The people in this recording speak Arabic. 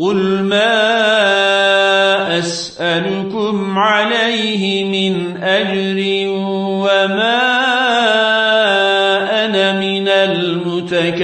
قل ما أسألكم عليه من أجر وما أنا من المتكلفين